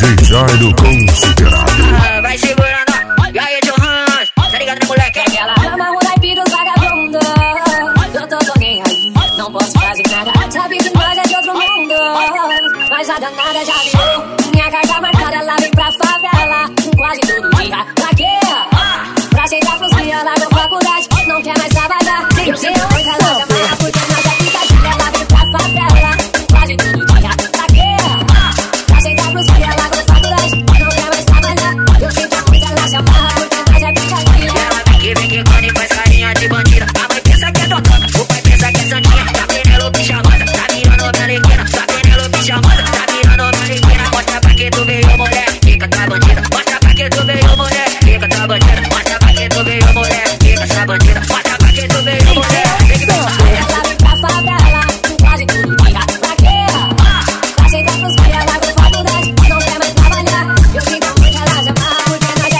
Vai do Considerado. Ah, vai segurando, e aí, teu Hans, tá ligado na moleque? Ela ama o naipe dos vagabundo. Eu tô tô não posso fazer nada. Sabe que nós é de outro mundo. Mas a danada já virou minha carta marcada. Ela vem pra favela quase todo dia. Pra quê? Pra sentar pros dias lá da faculdade. Não quer mais trabalhar, tem que ser